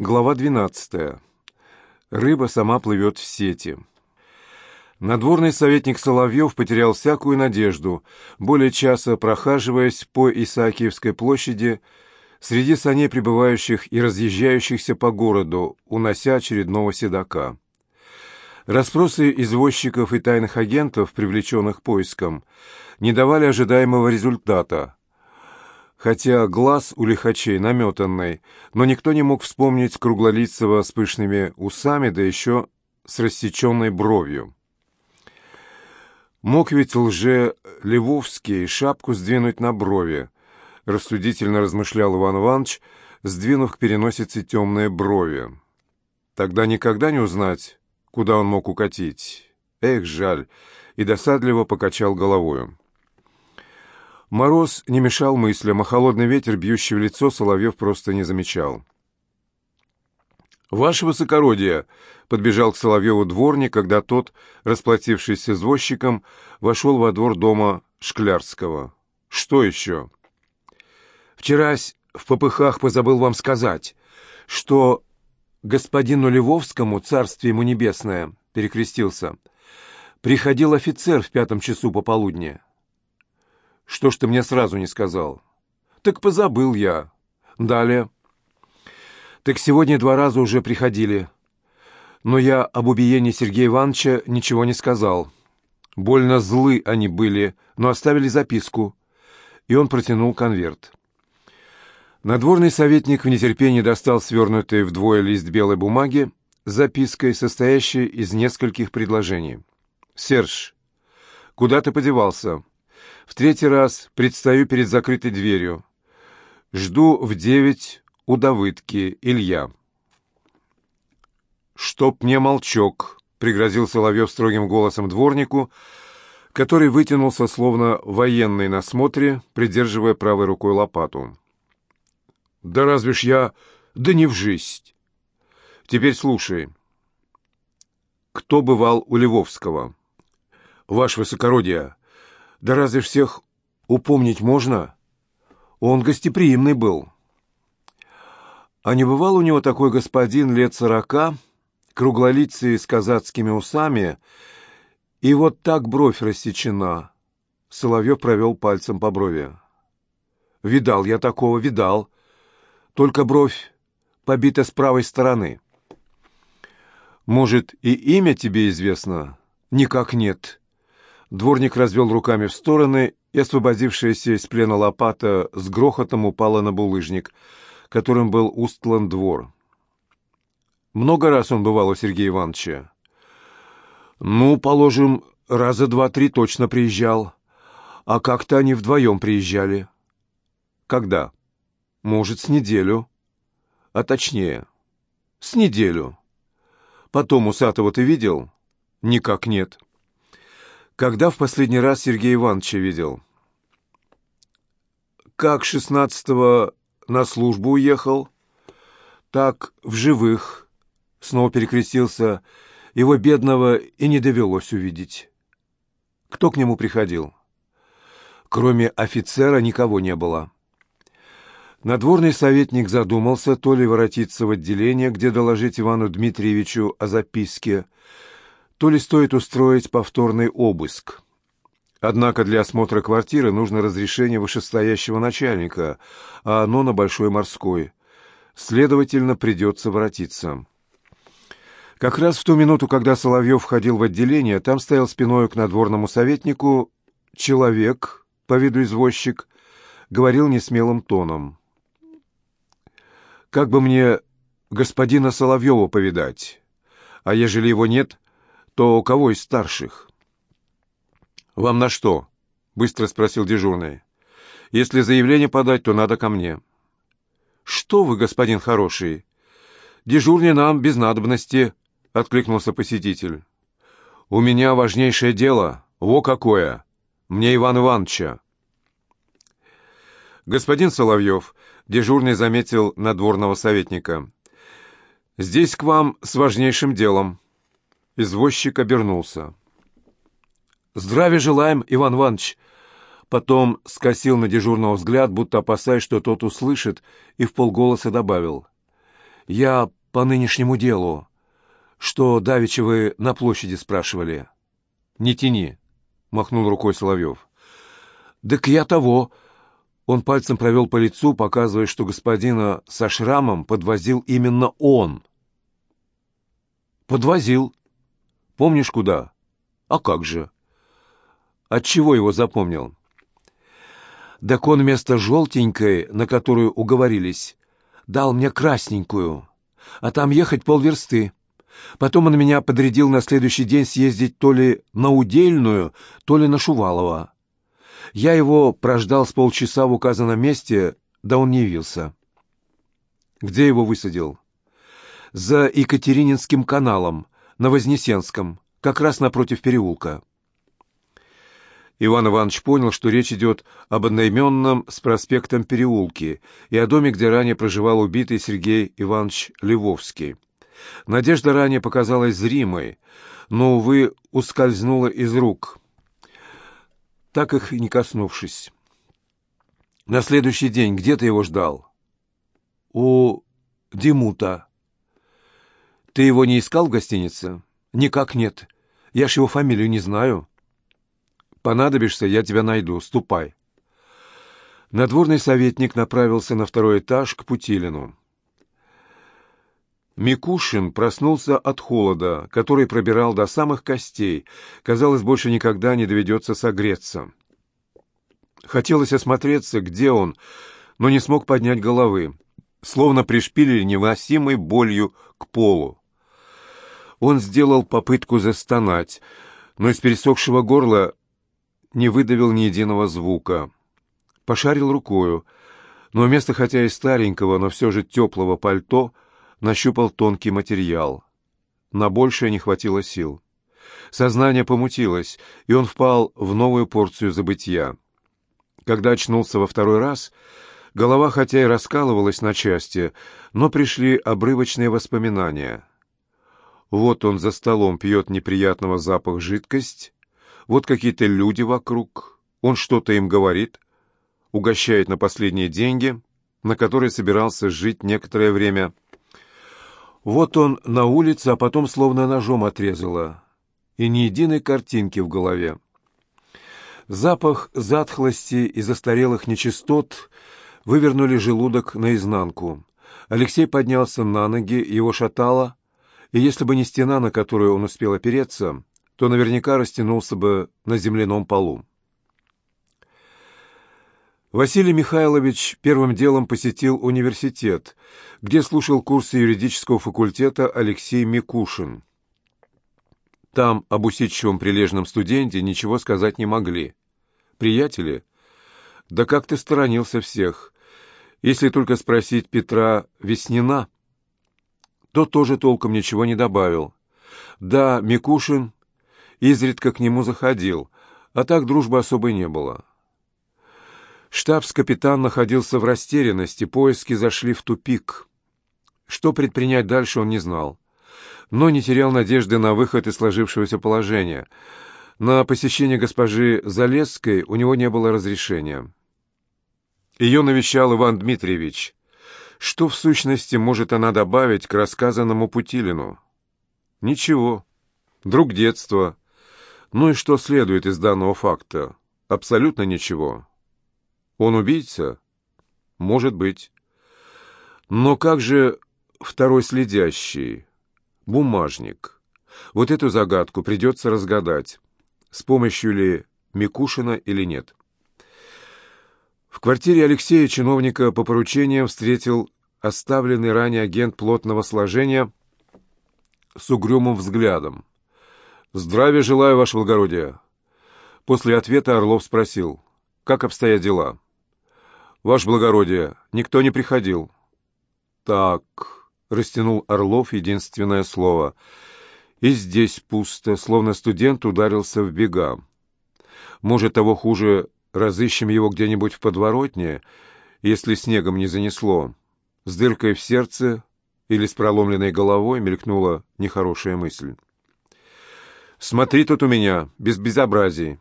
Глава 12. Рыба сама плывет в сети. Надворный советник Соловьев потерял всякую надежду, более часа прохаживаясь по Исаакиевской площади среди саней прибывающих и разъезжающихся по городу, унося очередного седока. Расспросы извозчиков и тайных агентов, привлеченных поиском, не давали ожидаемого результата – хотя глаз у лихачей наметанный, но никто не мог вспомнить круглолицего с пышными усами, да еще с рассеченной бровью. Мог ведь лже Левовский шапку сдвинуть на брови, рассудительно размышлял Иван Иванович, сдвинув к переносице темные брови. Тогда никогда не узнать, куда он мог укатить. Эх, жаль, и досадливо покачал головою. Мороз не мешал мыслям, а холодный ветер, бьющий в лицо, Соловьев просто не замечал. «Ваше высокородие!» — подбежал к Соловьеву дворник, когда тот, расплатившись с извозчиком, вошел во двор дома Шклярского. «Что еще?» «Вчерась в попыхах позабыл вам сказать, что господину Львовскому, царствие ему небесное, — перекрестился, — приходил офицер в пятом часу пополудни». Что ж ты мне сразу не сказал? Так позабыл я. Далее. Так сегодня два раза уже приходили. Но я об убиении Сергея Ивановича ничего не сказал. Больно злы они были, но оставили записку. И он протянул конверт. Надворный советник в нетерпении достал свернутый вдвое лист белой бумаги с запиской, состоящей из нескольких предложений. «Серж, куда ты подевался?» В третий раз предстаю перед закрытой дверью. Жду в девять у Давыдки, Илья. «Чтоб мне молчок», — пригрозил Соловьев строгим голосом дворнику, который вытянулся словно военный на смотре, придерживая правой рукой лопату. «Да разве ж я... Да не в жизнь!» «Теперь слушай. Кто бывал у Львовского?» «Ваше высокородие, да разве всех упомнить можно? Он гостеприимный был. А не бывал у него такой господин лет сорока, круглолицый с казацкими усами, и вот так бровь рассечена. Соловьев провел пальцем по брови. «Видал я такого, видал. Только бровь побита с правой стороны». «Может, и имя тебе известно?» «Никак нет. Дворник развел руками в стороны, и освободившаяся из плена лопата с грохотом упала на булыжник, которым был устлан двор. Много раз он бывал у Сергея Ивановича. «Ну, положим, раза два-три точно приезжал. А как-то они вдвоем приезжали». «Когда?» «Может, с неделю. А точнее, с неделю. Потом усатого ты видел?» «Никак нет». Когда в последний раз Сергей Ивановича видел? Как шестнадцатого на службу уехал, так в живых. Снова перекрестился. Его бедного и не довелось увидеть. Кто к нему приходил? Кроме офицера никого не было. Надворный советник задумался, то ли воротиться в отделение, где доложить Ивану Дмитриевичу о записке, то ли стоит устроить повторный обыск. Однако для осмотра квартиры нужно разрешение вышестоящего начальника, а оно на Большой Морской. Следовательно, придется воротиться. Как раз в ту минуту, когда Соловьев входил в отделение, там стоял спиной к надворному советнику человек, по виду извозчик, говорил несмелым тоном. «Как бы мне господина Соловьева повидать? А ежели его нет, то у кого из старших? «Вам на что?» — быстро спросил дежурный. «Если заявление подать, то надо ко мне». «Что вы, господин хороший? Дежурный нам без надобности», — откликнулся посетитель. «У меня важнейшее дело. Во какое! Мне Иван Ивановича». «Господин Соловьев», — дежурный заметил надворного советника, — «здесь к вам с важнейшим делом». Извозчик обернулся. «Здравия желаем, Иван Иванович!» Потом скосил на дежурного взгляд, будто опасаясь, что тот услышит, и в полголоса добавил. «Я по нынешнему делу, что давеча вы на площади спрашивали». «Не тяни», — махнул рукой Соловьев. «Так я того». Он пальцем провел по лицу, показывая, что господина со шрамом подвозил именно он. «Подвозил. Помнишь, куда?» «А как же?» «Отчего его запомнил?» «Так он вместо желтенькой, на которую уговорились, дал мне красненькую, а там ехать полверсты. Потом он меня подрядил на следующий день съездить то ли на Удельную, то ли на Шувалова. Я его прождал с полчаса в указанном месте, да он не явился. Где его высадил? За Екатерининским каналом, на Вознесенском, как раз напротив переулка. Иван Иванович понял, что речь идет об одноименном с проспектом переулке и о доме, где ранее проживал убитый Сергей Иванович Львовский. Надежда ранее показалась зримой, но, увы, ускользнула из рук, так их не коснувшись. На следующий день где ты его ждал? У Димута. Ты его не искал в гостинице? Никак нет. Я ж его фамилию не знаю. Понадобишься, я тебя найду. Ступай. Надворный советник направился на второй этаж к Путилину. Микушин проснулся от холода, который пробирал до самых костей. Казалось, больше никогда не доведется согреться. Хотелось осмотреться, где он, но не смог поднять головы, словно пришпилили невыносимой болью к полу. Он сделал попытку застонать, но из пересохшего горла не выдавил ни единого звука. Пошарил рукою, но вместо хотя и старенького, но все же теплого пальто нащупал тонкий материал. На большее не хватило сил. Сознание помутилось, и он впал в новую порцию забытья. Когда очнулся во второй раз, голова хотя и раскалывалась на части, но пришли обрывочные воспоминания. Вот он за столом пьет неприятного запах жидкость, вот какие-то люди вокруг. Он что-то им говорит, угощает на последние деньги, на которые собирался жить некоторое время. Вот он на улице, а потом словно ножом отрезало. И ни единой картинки в голове. Запах затхлости и застарелых нечистот вывернули желудок наизнанку. Алексей поднялся на ноги, его шатало, и если бы не стена, на которую он успел опереться, то наверняка растянулся бы на земляном полу. Василий Михайлович первым делом посетил университет, где слушал курсы юридического факультета Алексей Микушин. Там об усидчивом прилежном студенте ничего сказать не могли. Приятели? Да как ты сторонился всех. Если только спросить Петра Веснина, то тоже толком ничего не добавил. Да, Микушин изредка к нему заходил, а так дружбы особой не было. Штабс-капитан находился в растерянности, поиски зашли в тупик. Что предпринять дальше, он не знал. Но не терял надежды на выход из сложившегося положения. На посещение госпожи Залесской у него не было разрешения. Ее навещал Иван Дмитриевич. Что, в сущности, может она добавить к рассказанному Путилину? Ничего. Друг детства, ну и что следует из данного факта? Абсолютно ничего. Он убийца? Может быть. Но как же второй следящий? Бумажник. Вот эту загадку придется разгадать, с помощью ли Микушина или нет. В квартире Алексея чиновника по поручениям встретил оставленный ранее агент плотного сложения с угрюмым взглядом. «Здравия желаю, ваше благородие!» После ответа Орлов спросил, «Как обстоят дела?» «Ваше благородие, никто не приходил». «Так», — растянул Орлов единственное слово, «и здесь пусто, словно студент ударился в бега. Может, того хуже, разыщем его где-нибудь в подворотне, если снегом не занесло». С дыркой в сердце или с проломленной головой мелькнула нехорошая мысль. «Смотри тут у меня, без безобразий».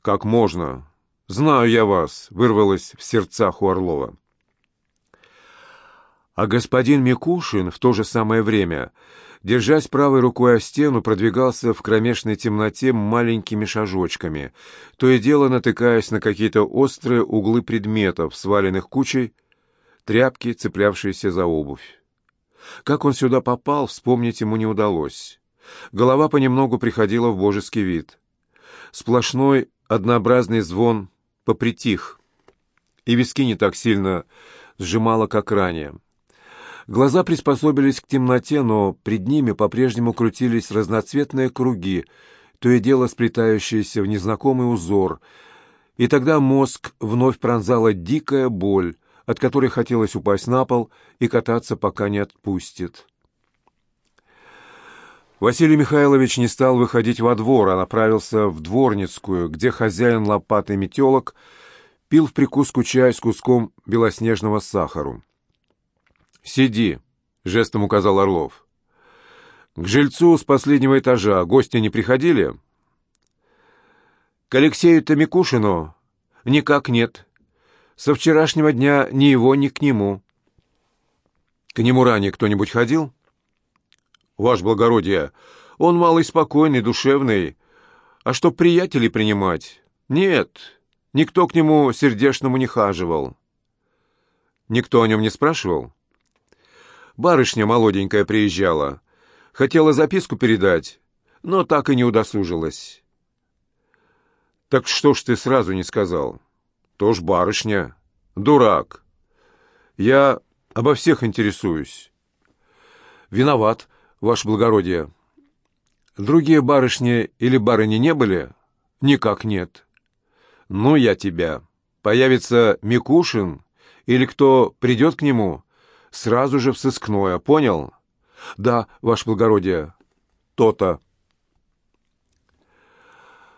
«Как можно?» «Знаю я вас», — вырвалось в сердцах у Орлова. А господин Микушин в то же самое время, держась правой рукой о стену, продвигался в кромешной темноте маленькими шажочками, то и дело натыкаясь на какие-то острые углы предметов, сваленных кучей, тряпки, цеплявшиеся за обувь. Как он сюда попал, вспомнить ему не удалось. Голова понемногу приходила в божеский вид. Сплошной однообразный звон попритих, и виски не так сильно сжимало, как ранее. Глаза приспособились к темноте, но пред ними по-прежнему крутились разноцветные круги, то и дело сплетающиеся в незнакомый узор, и тогда мозг вновь пронзала дикая боль, от которой хотелось упасть на пол и кататься, пока не отпустит. Василий Михайлович не стал выходить во двор, а направился в Дворницкую, где хозяин лопатой метелок пил в прикуску чай с куском белоснежного сахару. «Сиди», — жестом указал Орлов. «К жильцу с последнего этажа гости не приходили?» «К Алексею-то Микушину?» «Никак нет. Со вчерашнего дня ни его, ни к нему». «К нему ранее кто-нибудь ходил?» «Ваше благородие, он малый спокойный, душевный. А чтоб приятелей принимать? Нет, никто к нему сердечному не хаживал». «Никто о нем не спрашивал?» Барышня молоденькая приезжала. Хотела записку передать, но так и не удосужилась. «Так что ж ты сразу не сказал?» «То ж барышня. Дурак. Я обо всех интересуюсь». «Виноват, ваше благородие. Другие барышни или барыни не были?» «Никак нет». «Ну, я тебя. Появится Микушин или кто придет к нему?» Сразу же в сыскное, понял? Да, ваше благородие, то-то.